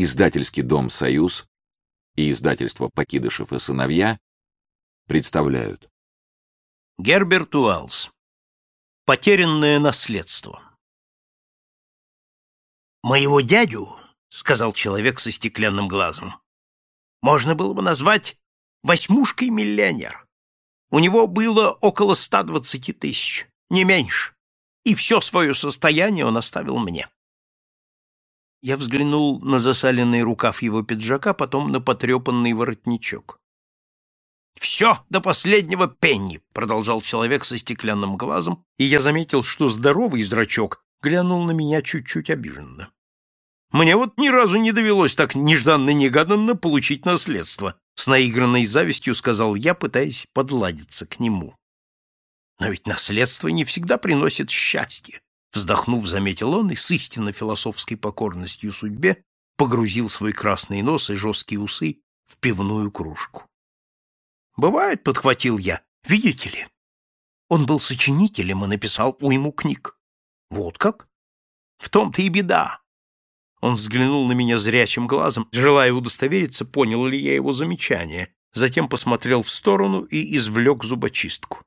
Издательский дом «Союз» и издательство «Покидышев и сыновья» представляют. Герберт Уэллс. Потерянное наследство. «Моего дядю, — сказал человек со стеклянным глазом, — можно было бы назвать восьмушкой миллионер. У него было около 120 тысяч, не меньше, и все свое состояние он оставил мне. Я взглянул на засаленный рукав его пиджака, потом на потрепанный воротничок. «Все до последнего пенни!» — продолжал человек со стеклянным глазом, и я заметил, что здоровый зрачок глянул на меня чуть-чуть обиженно. «Мне вот ни разу не довелось так нежданно-негаданно получить наследство», — с наигранной завистью сказал я, пытаясь подладиться к нему. «Но ведь наследство не всегда приносит счастье. Вздохнув, заметил он и с истинно философской покорностью судьбе погрузил свой красный нос и жесткие усы в пивную кружку. «Бывает», — подхватил я, — «видите ли?» Он был сочинителем и написал уйму книг. «Вот как?» «В том-то и беда». Он взглянул на меня зрячим глазом, желая удостовериться, понял ли я его замечание, затем посмотрел в сторону и извлек зубочистку.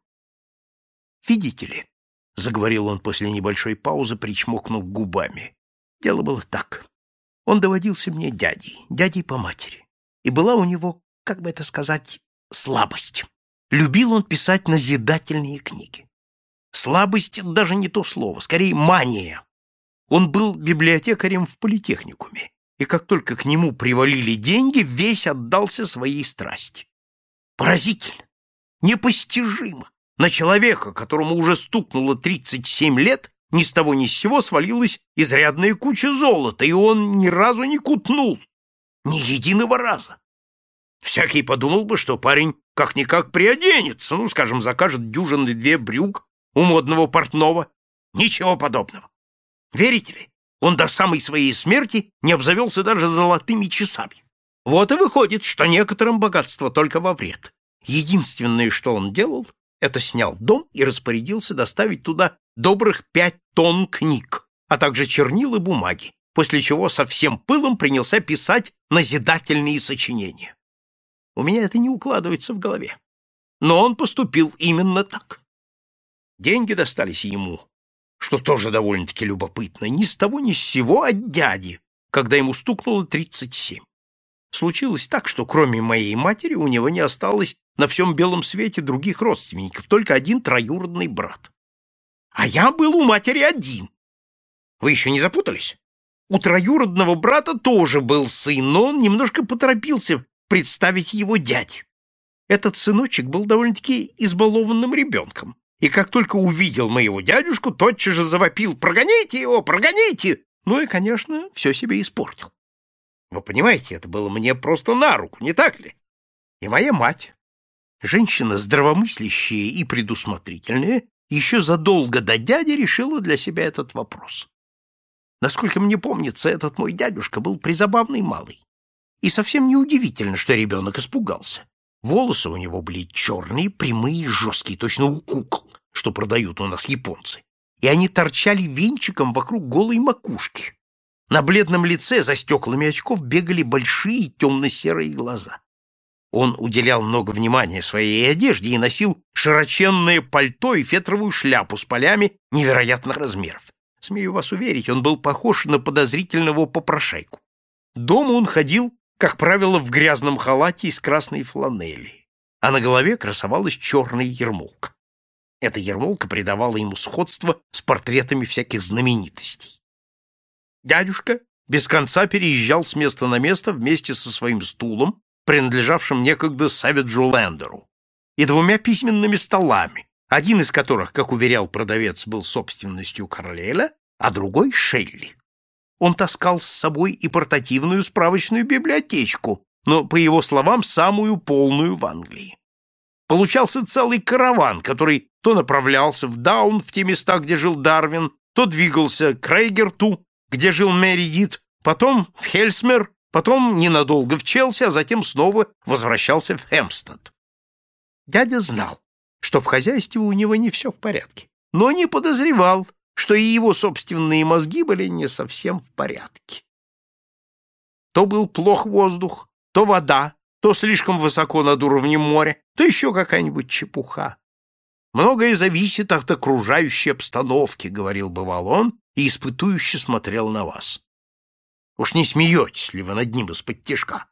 «Видите ли?» — заговорил он после небольшой паузы, причмокнув губами. Дело было так. Он доводился мне дядей, дядей по матери. И была у него, как бы это сказать, слабость. Любил он писать назидательные книги. Слабость — даже не то слово, скорее мания. Он был библиотекарем в политехникуме, и как только к нему привалили деньги, весь отдался своей страсти. Поразительно, непостижимо. На человека, которому уже стукнуло 37 лет, ни с того ни с сего свалилась изрядная куча золота, и он ни разу не кутнул. Ни единого раза. Всякий подумал бы, что парень как-никак приоденется, ну, скажем, закажет дюжины две брюк у модного портного. Ничего подобного. Верите ли, он до самой своей смерти не обзавелся даже золотыми часами. Вот и выходит, что некоторым богатство только во вред. Единственное, что он делал, это снял дом и распорядился доставить туда добрых пять тонн книг, а также чернил и бумаги, после чего со всем пылом принялся писать назидательные сочинения. У меня это не укладывается в голове. Но он поступил именно так. Деньги достались ему, что тоже довольно-таки любопытно, ни с того ни с сего от дяди, когда ему стукнуло тридцать семь. Случилось так, что кроме моей матери у него не осталось на всем белом свете других родственников, только один троюродный брат. А я был у матери один. Вы еще не запутались? У троюродного брата тоже был сын, но он немножко поторопился представить его дядь. Этот сыночек был довольно-таки избалованным ребенком, и как только увидел моего дядюшку, тотчас же завопил «Прогоните его! Прогоните!» Ну и, конечно, все себе испортил. Вы понимаете, это было мне просто на руку, не так ли? И моя мать, женщина здравомыслящая и предусмотрительная, еще задолго до дяди решила для себя этот вопрос. Насколько мне помнится, этот мой дядюшка был призабавный малый. И совсем неудивительно, что ребенок испугался. Волосы у него были черные, прямые, жесткие, точно у кукол, что продают у нас японцы. И они торчали венчиком вокруг голой макушки. На бледном лице за стеклами очков бегали большие темно-серые глаза. Он уделял много внимания своей одежде и носил широченное пальто и фетровую шляпу с полями невероятных размеров. Смею вас уверить, он был похож на подозрительного попрошайку. Дома он ходил, как правило, в грязном халате из красной фланели, а на голове красовалась черная ермолка. Эта ермолка придавала ему сходство с портретами всяких знаменитостей. Дядюшка без конца переезжал с места на место вместе со своим стулом, принадлежавшим некогда Савиджу Лендеру, и двумя письменными столами, один из которых, как уверял продавец, был собственностью Карлеля, а другой — Шелли. Он таскал с собой и портативную справочную библиотечку, но, по его словам, самую полную в Англии. Получался целый караван, который то направлялся в Даун, в те места, где жил Дарвин, то двигался к Рейгерту, где жил Мередит, потом в Хельсмер, потом ненадолго в Челси, а затем снова возвращался в Хемстед. Дядя знал, что в хозяйстве у него не все в порядке, но не подозревал, что и его собственные мозги были не совсем в порядке. То был плох воздух, то вода, то слишком высоко над уровнем моря, то еще какая-нибудь чепуха. Многое зависит от окружающей обстановки, — говорил бывал он, и испытующе смотрел на вас. Уж не смеетесь ли вы над ним из-под тяжка?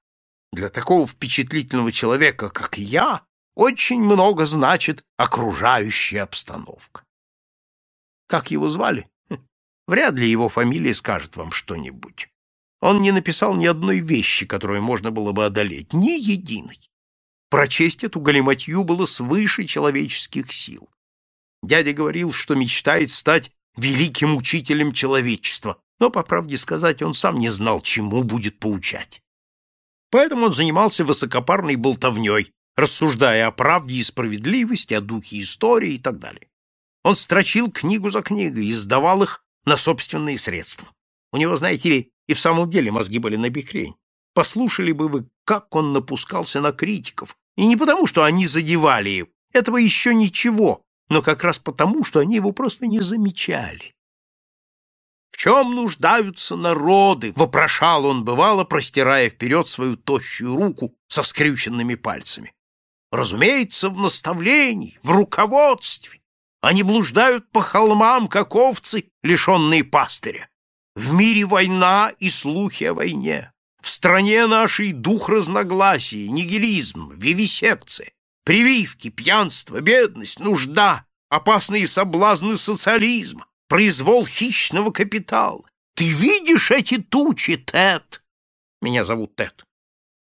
Для такого впечатлительного человека, как я, очень много значит окружающая обстановка. Как его звали? Вряд ли его фамилия скажет вам что-нибудь. Он не написал ни одной вещи, которую можно было бы одолеть, ни единой. Прочесть эту галиматью было свыше человеческих сил. Дядя говорил, что мечтает стать великим учителем человечества, но, по правде сказать, он сам не знал, чему будет поучать. Поэтому он занимался высокопарной болтовней, рассуждая о правде и справедливости, о духе истории и так далее. Он строчил книгу за книгой и сдавал их на собственные средства. У него, знаете ли, и в самом деле мозги были на бекрень. Послушали бы вы, как он напускался на критиков, и не потому, что они задевали его, этого еще ничего, но как раз потому, что они его просто не замечали. «В чем нуждаются народы?» — вопрошал он, бывало, простирая вперед свою тощую руку со скрюченными пальцами. «Разумеется, в наставлении, в руководстве. Они блуждают по холмам, как овцы, лишенные пастыря. В мире война и слухи о войне. В стране нашей дух разногласий, нигилизм, вивисекция, прививки, пьянство, бедность, нужда, опасные соблазны социализма, произвол хищного капитала. Ты видишь эти тучи, Тед? Меня зовут Тед.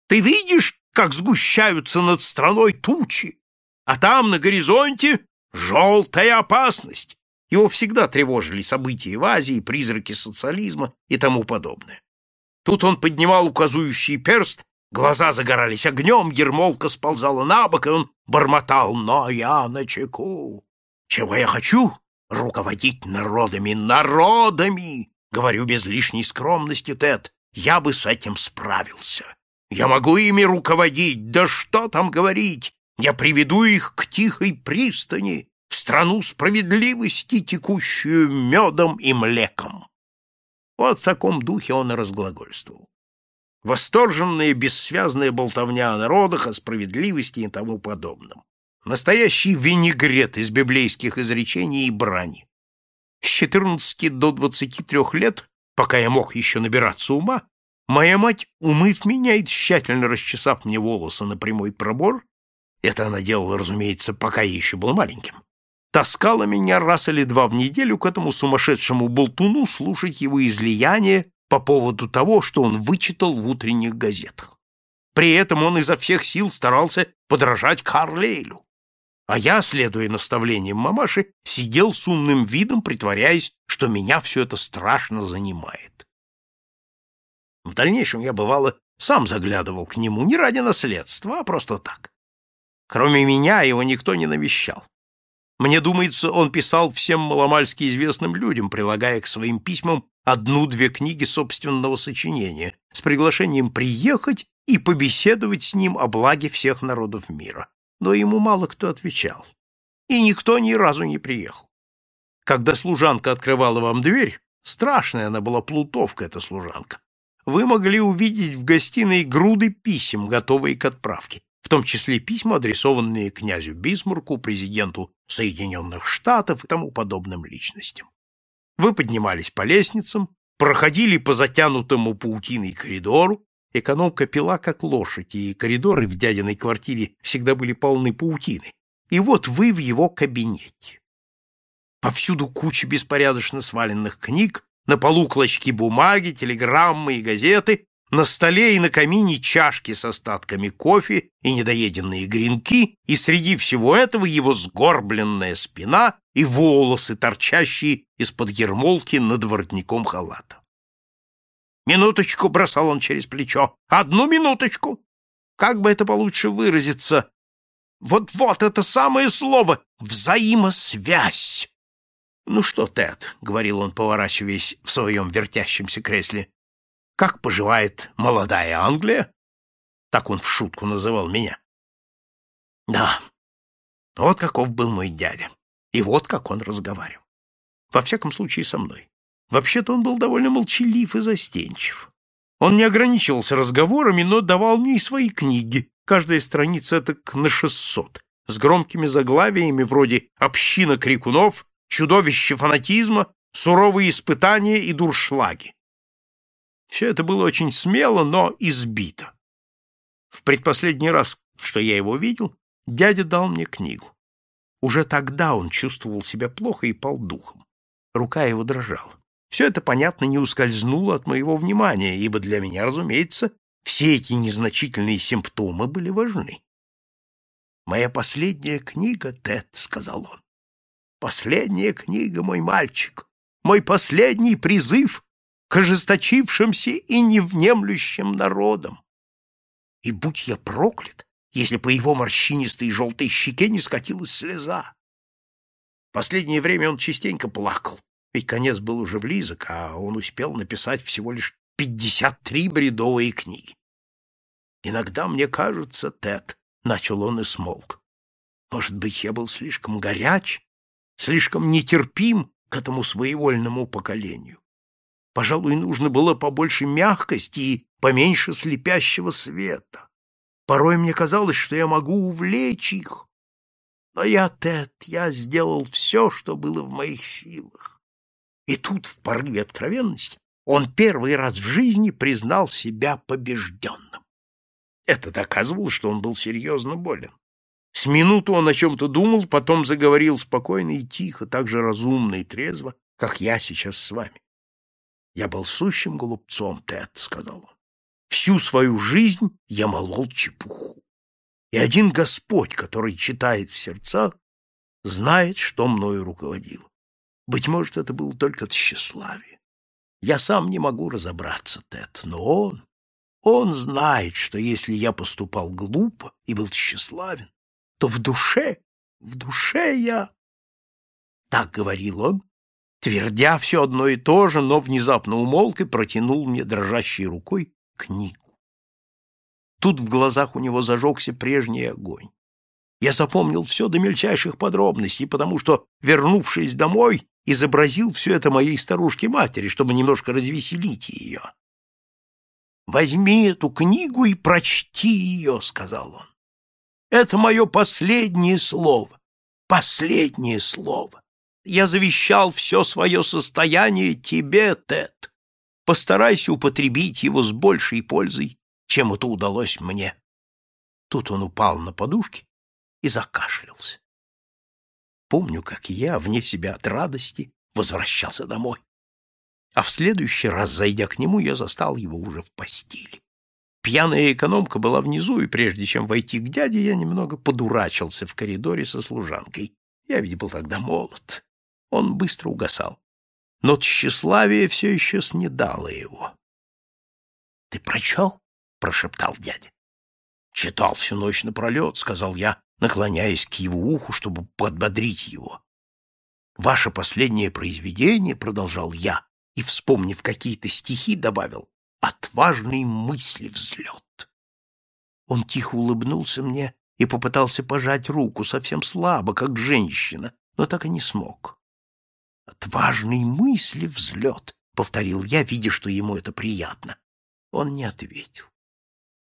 Ты видишь, как сгущаются над страной тучи, а там на горизонте желтая опасность. Его всегда тревожили события в Азии, призраки социализма и тому подобное. Тут он поднимал указующий перст, глаза загорались огнем, ермолка сползала на бок, и он бормотал «Но я на чеку». Чего я хочу? Руководить народами, народами! Говорю без лишней скромности, Тед, я бы с этим справился. Я могу ими руководить, да что там говорить? Я приведу их к тихой пристани, в страну справедливости, текущую медом и млеком. Вот в таком духе он и разглагольствовал. Восторженная бессвязная болтовня о народах, о справедливости и тому подобном. Настоящий винегрет из библейских изречений и брани. С 14 до 23 лет, пока я мог еще набираться ума, моя мать, умыв меня и тщательно расчесав мне волосы на прямой пробор, это она делала, разумеется, пока я еще был маленьким, таскала меня раз или два в неделю к этому сумасшедшему болтуну слушать его излияние по поводу того, что он вычитал в утренних газетах. При этом он изо всех сил старался подражать Карлейлю. А я, следуя наставлениям мамаши, сидел с умным видом, притворяясь, что меня все это страшно занимает. В дальнейшем я, бывало, сам заглядывал к нему не ради наследства, а просто так. Кроме меня его никто не навещал. Мне думается, он писал всем маломальски известным людям, прилагая к своим письмам одну-две книги собственного сочинения с приглашением приехать и побеседовать с ним о благе всех народов мира. Но ему мало кто отвечал. И никто ни разу не приехал. Когда служанка открывала вам дверь, страшная она была плутовка, эта служанка, вы могли увидеть в гостиной груды писем, готовые к отправке в том числе письма, адресованные князю Бисмарку, президенту Соединенных Штатов и тому подобным личностям. Вы поднимались по лестницам, проходили по затянутому паутиной коридору, экономка пила как лошадь, и коридоры в дядиной квартире всегда были полны паутины. И вот вы в его кабинете. Повсюду куча беспорядочно сваленных книг, на полу клочки бумаги, телеграммы и газеты, на столе и на камине чашки с остатками кофе и недоеденные гренки, и среди всего этого его сгорбленная спина и волосы, торчащие из-под ермолки над воротником халата. «Минуточку!» — бросал он через плечо. «Одну минуточку! Как бы это получше выразиться? Вот-вот это самое слово — взаимосвязь!» «Ну что, Тед?» — говорил он, поворачиваясь в своем вертящемся кресле. Как поживает молодая Англия? Так он в шутку называл меня. Да, вот каков был мой дядя. И вот как он разговаривал. Во всяком случае, со мной. Вообще-то он был довольно молчалив и застенчив. Он не ограничивался разговорами, но давал мне и свои книги, каждая страница так на шестьсот, с громкими заглавиями вроде «Община крикунов», «Чудовище фанатизма», «Суровые испытания» и «Дуршлаги». Все это было очень смело, но избито. В предпоследний раз, что я его видел, дядя дал мне книгу. Уже тогда он чувствовал себя плохо и пал духом. Рука его дрожала. Все это, понятно, не ускользнуло от моего внимания, ибо для меня, разумеется, все эти незначительные симптомы были важны. «Моя последняя книга, Тед», — сказал он. «Последняя книга, мой мальчик, мой последний призыв к ожесточившимся и невнемлющим народам. И будь я проклят, если по его морщинистой желтой щеке не скатилась слеза. В последнее время он частенько плакал, ведь конец был уже близок, а он успел написать всего лишь пятьдесят три бредовые книги. «Иногда мне кажется, Тед», — начал он и смолк, — «может быть, я был слишком горяч, слишком нетерпим к этому своевольному поколению. Пожалуй, нужно было побольше мягкости и поменьше слепящего света. Порой мне казалось, что я могу увлечь их. Но я, Тед, я сделал все, что было в моих силах. И тут, в порыве откровенности, он первый раз в жизни признал себя побежденным. Это доказывало, что он был серьезно болен. С минуту он о чем-то думал, потом заговорил спокойно и тихо, так же разумно и трезво, как я сейчас с вами. «Я был сущим глупцом, Тед», — сказал он. «Всю свою жизнь я молол чепуху. И один Господь, который читает в сердцах, знает, что мною руководил. Быть может, это было только тщеславие. Я сам не могу разобраться, Тед, но он, он знает, что если я поступал глупо и был тщеславен, то в душе, в душе я... Так говорил он, твердя все одно и то же, но внезапно умолк и протянул мне дрожащей рукой книгу. Тут в глазах у него зажегся прежний огонь. Я запомнил все до мельчайших подробностей, потому что, вернувшись домой, изобразил все это моей старушке-матери, чтобы немножко развеселить ее. «Возьми эту книгу и прочти ее», — сказал он. «Это мое последнее слово, последнее слово. Я завещал все свое состояние тебе, Тед. Постарайся употребить его с большей пользой, чем это удалось мне. Тут он упал на подушки и закашлялся. Помню, как я, вне себя от радости, возвращался домой. А в следующий раз, зайдя к нему, я застал его уже в постели. Пьяная экономка была внизу, и прежде чем войти к дяде, я немного подурачился в коридоре со служанкой. Я ведь был тогда молод он быстро угасал. Но тщеславие все еще снедало его. — Ты прочел? — прошептал дядя. — Читал всю ночь напролет, — сказал я, наклоняясь к его уху, чтобы подбодрить его. — Ваше последнее произведение, — продолжал я, и, вспомнив какие-то стихи, добавил, — отважный мысли взлет. Он тихо улыбнулся мне и попытался пожать руку, совсем слабо, как женщина, но так и не смог. Отважный мысли взлет, — повторил я, видя, что ему это приятно. Он не ответил.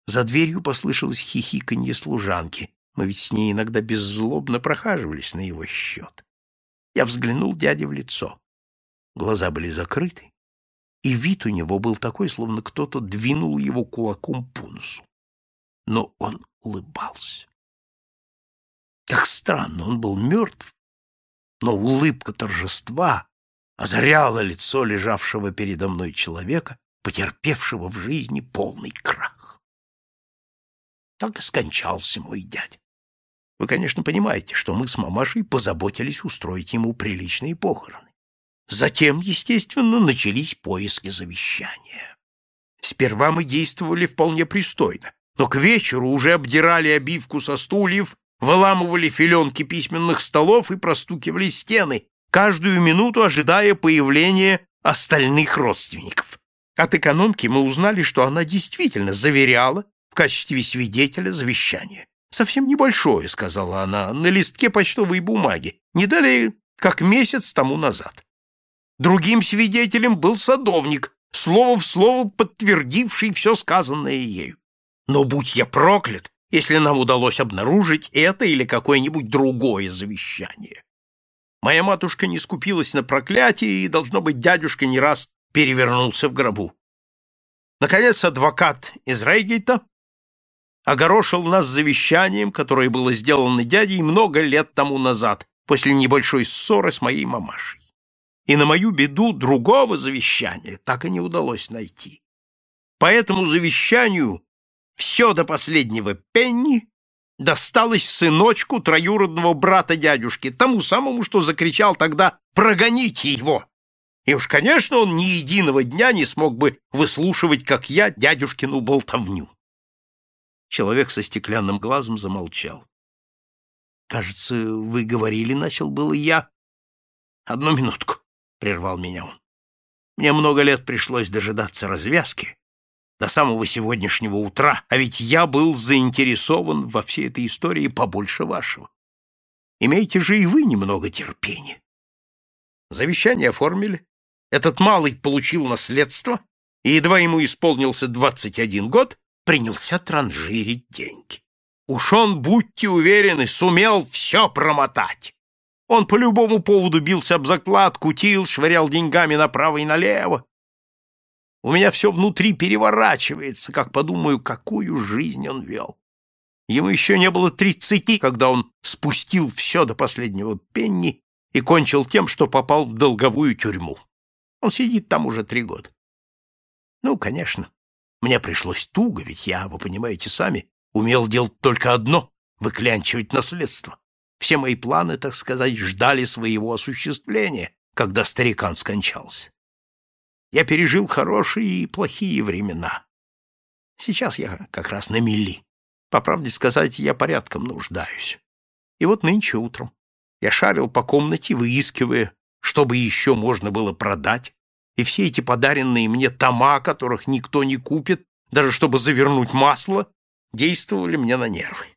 За дверью послышалось хихиканье служанки. Мы ведь с ней иногда беззлобно прохаживались на его счет. Я взглянул дяде в лицо. Глаза были закрыты, и вид у него был такой, словно кто-то двинул его кулаком по. Но он улыбался. Как странно, он был мертв, но улыбка торжества озаряла лицо лежавшего передо мной человека, потерпевшего в жизни полный крах. Так и скончался мой дядя. Вы, конечно, понимаете, что мы с мамашей позаботились устроить ему приличные похороны. Затем, естественно, начались поиски завещания. Сперва мы действовали вполне пристойно, но к вечеру уже обдирали обивку со стульев выламывали филенки письменных столов и простукивали стены, каждую минуту ожидая появления остальных родственников. От экономки мы узнали, что она действительно заверяла в качестве свидетеля завещание. «Совсем небольшое», — сказала она, — «на листке почтовой бумаги, не далее, как месяц тому назад». Другим свидетелем был садовник, слово в слово подтвердивший все сказанное ею. Но будь я проклят, если нам удалось обнаружить это или какое-нибудь другое завещание. Моя матушка не скупилась на проклятие, и, должно быть, дядюшка не раз перевернулся в гробу. Наконец, адвокат из Рейгейта огорошил нас завещанием, которое было сделано дядей много лет тому назад, после небольшой ссоры с моей мамашей. И на мою беду другого завещания так и не удалось найти. По этому завещанию все до последнего пенни досталось сыночку троюродного брата дядюшки, тому самому, что закричал тогда «Прогоните его!» И уж, конечно, он ни единого дня не смог бы выслушивать, как я, дядюшкину болтовню. Человек со стеклянным глазом замолчал. «Кажется, вы говорили, — начал было я. Одну минутку, — прервал меня он. Мне много лет пришлось дожидаться развязки, до самого сегодняшнего утра, а ведь я был заинтересован во всей этой истории побольше вашего. Имейте же и вы немного терпения. Завещание оформили, этот малый получил наследство, и едва ему исполнился 21 год, принялся транжирить деньги. Уж он, будьте уверены, сумел все промотать. Он по любому поводу бился об заклад, кутил, швырял деньгами направо и налево. У меня все внутри переворачивается, как подумаю, какую жизнь он вел. Ему еще не было тридцати, когда он спустил все до последнего пенни и кончил тем, что попал в долговую тюрьму. Он сидит там уже три года. Ну, конечно, мне пришлось туго, ведь я, вы понимаете сами, умел делать только одно — выклянчивать наследство. Все мои планы, так сказать, ждали своего осуществления, когда старикан скончался. Я пережил хорошие и плохие времена. Сейчас я как раз на мели. По правде сказать, я порядком нуждаюсь. И вот нынче утром я шарил по комнате, выискивая, чтобы еще можно было продать, и все эти подаренные мне тома, которых никто не купит, даже чтобы завернуть масло, действовали мне на нервы.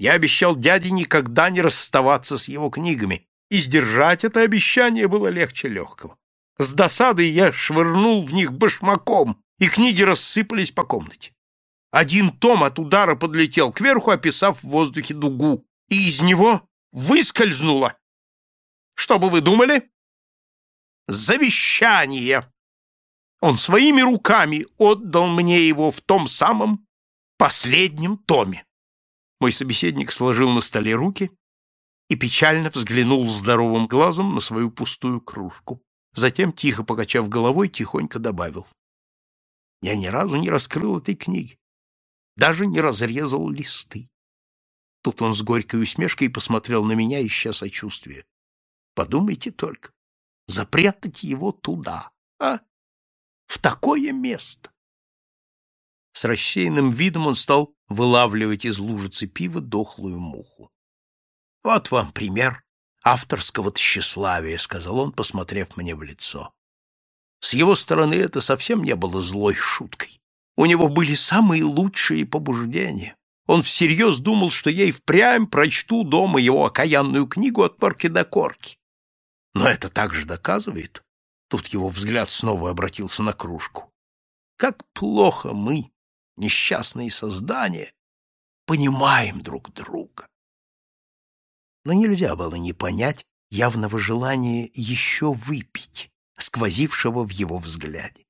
Я обещал дяде никогда не расставаться с его книгами, и сдержать это обещание было легче легкого. С досадой я швырнул в них башмаком, и книги рассыпались по комнате. Один том от удара подлетел кверху, описав в воздухе дугу, и из него выскользнуло. Что бы вы думали? Завещание. Он своими руками отдал мне его в том самом последнем томе. Мой собеседник сложил на столе руки и печально взглянул здоровым глазом на свою пустую кружку. Затем, тихо покачав головой, тихонько добавил. Я ни разу не раскрыл этой книги, даже не разрезал листы. Тут он с горькой усмешкой посмотрел на меня, ища сочувствия. Подумайте только, запрятать его туда, а? В такое место. С рассеянным видом он стал вылавливать из лужицы пива дохлую муху. — Вот вам пример авторского тщеславия, — сказал он, посмотрев мне в лицо. С его стороны это совсем не было злой шуткой. У него были самые лучшие побуждения. Он всерьез думал, что я и впрямь прочту дома его окаянную книгу от корки до корки. Но это также доказывает, тут его взгляд снова обратился на кружку, как плохо мы, несчастные создания, понимаем друг друга. Но нельзя было не понять явного желания еще выпить, сквозившего в его взгляде.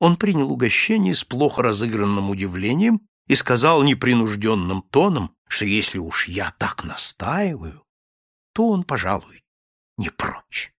Он принял угощение с плохо разыгранным удивлением и сказал непринужденным тоном, что если уж я так настаиваю, то он, пожалуй, не прочь.